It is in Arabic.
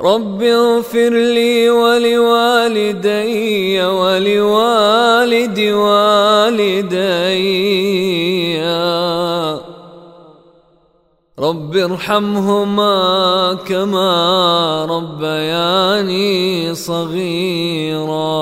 رب اغفر لي ولوالدي ولوالد والدي. رب ارحمهما كما ربياني صغيرا.